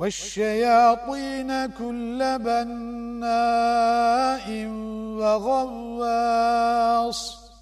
والشياطين كل بناء وغواب